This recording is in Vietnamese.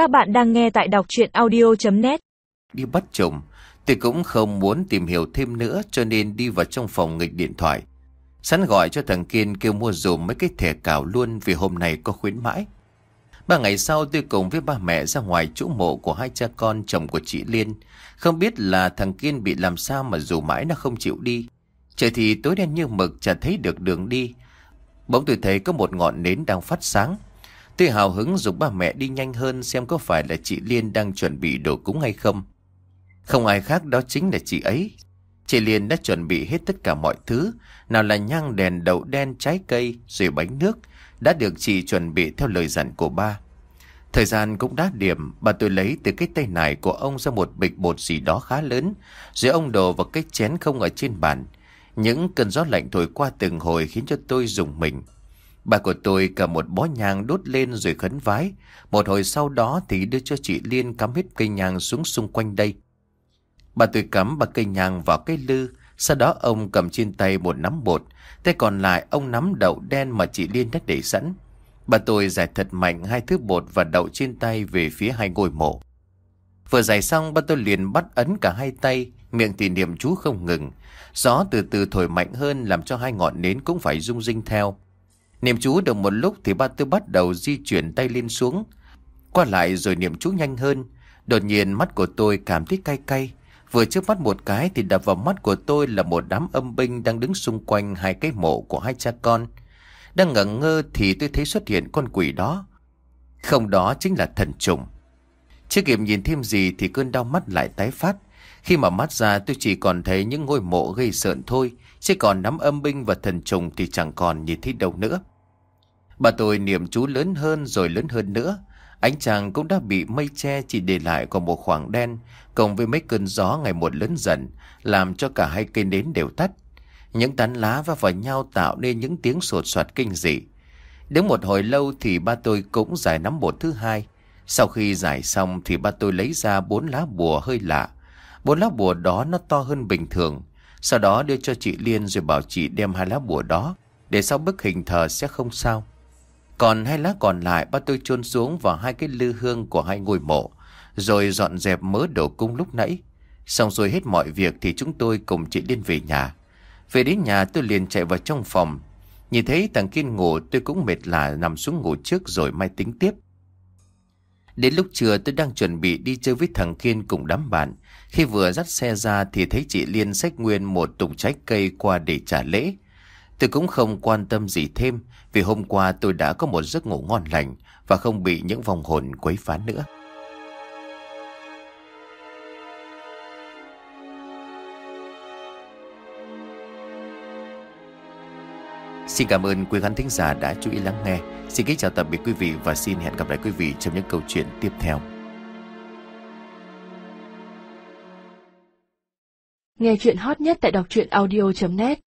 Các bạn đang nghe tại đọc chuyện audio.net Đi bắt chồng Tôi cũng không muốn tìm hiểu thêm nữa Cho nên đi vào trong phòng nghịch điện thoại. Sẵn gọi cho thằng Kiên kêu mua dùm mấy cái thẻ cào luôn Vì hôm nay có khuyến mãi. Ba ngày sau tôi cùng với ba mẹ ra ngoài chỗ mộ của hai cha con chồng của chị Liên. Không biết là thằng Kiên bị làm sao mà dù mãi nó không chịu đi. Trời thì tối đen như mực, chả thấy được đường đi. Bỗng tôi thấy có một ngọn nến đang phát sáng. Tôi hào hứng dục ba mẹ đi nhanh hơn xem có phải là chị Liên đang chuẩn bị đồ cúng hay không. Không ai khác đó chính là chị ấy. Chị Liên đã chuẩn bị hết tất cả mọi thứ, nào là nhang đèn đậu đen trái cây rồi bánh nước, đã được chị chuẩn bị theo lời dặn của ba. Thời gian cũng đã điểm, bà tôi lấy từ cái tay nải của ông ra một bịch bột gì đó khá lớn, rồi ông đổ vào cái chén không ở trên bàn. Những cơn gió lạnh thổi qua từng hồi khiến cho tôi dùng mình. Bà của tôi cầm một bó nhang đốt lên rồi khấn vái. Một hồi sau đó thì đưa cho chị Liên cắm hết cây nhang xuống xung quanh đây. Bà tôi cắm ba cây nhang vào cây lư. Sau đó ông cầm trên tay một nắm bột. Tay còn lại ông nắm đậu đen mà chị Liên đã để sẵn. Bà tôi giải thật mạnh hai thứ bột và đậu trên tay về phía hai ngôi mộ. Vừa giải xong bà tôi liền bắt ấn cả hai tay, miệng thì niệm chú không ngừng. Gió từ từ thổi mạnh hơn làm cho hai ngọn nến cũng phải rung rinh theo. Niệm chú được một lúc thì ba tư bắt đầu di chuyển tay lên xuống. Qua lại rồi niệm chú nhanh hơn. Đột nhiên mắt của tôi cảm thấy cay cay. Vừa trước mắt một cái thì đập vào mắt của tôi là một đám âm binh đang đứng xung quanh hai cái mộ của hai cha con. Đang ngẩn ngơ thì tôi thấy xuất hiện con quỷ đó. Không đó chính là thần trùng. Chưa kịp nhìn thêm gì thì cơn đau mắt lại tái phát. Khi mà mắt ra, tôi chỉ còn thấy những ngôi mộ gây sợn thôi. Chứ còn nắm âm binh và thần trùng thì chẳng còn nhìn thấy đâu nữa. Bà tôi niệm chú lớn hơn rồi lớn hơn nữa. Ánh chàng cũng đã bị mây che chỉ để lại còn một khoảng đen, cộng với mấy cơn gió ngày một lớn dần, làm cho cả hai cây nến đều tắt. Những tán lá va vào nhau tạo nên những tiếng sột soạt kinh dị. Đến một hồi lâu thì ba tôi cũng giải nắm bột thứ hai. Sau khi giải xong thì ba tôi lấy ra bốn lá bùa hơi lạ. Bốn lá bùa đó nó to hơn bình thường. Sau đó đưa cho chị Liên rồi bảo chị đem hai lá bùa đó. Để sau bức hình thờ sẽ không sao. Còn hai lá còn lại ba tôi chôn xuống vào hai cái lư hương của hai ngôi mộ. Rồi dọn dẹp mớ đồ cung lúc nãy. Xong rồi hết mọi việc thì chúng tôi cùng chị Liên về nhà. Về đến nhà tôi liền chạy vào trong phòng. Nhìn thấy thằng Kiên ngủ, tôi cũng mệt lạ nằm xuống ngủ trước rồi mai tính tiếp. Đến lúc trưa, tôi đang chuẩn bị đi chơi với thằng Kiên cùng đám bạn. Khi vừa dắt xe ra thì thấy chị Liên xách nguyên một tùng trái cây qua để trả lễ. Tôi cũng không quan tâm gì thêm, vì hôm qua tôi đã có một giấc ngủ ngon lành và không bị những vòng hồn quấy phá nữa. Xin cảm ơn quý khán thính giả đã chú ý lắng nghe. Xin kính chào tạm biệt quý vị và xin hẹn gặp lại quý vị trong những câu chuyện tiếp theo. Nghe chuyện hot nhất tại đọc audio.net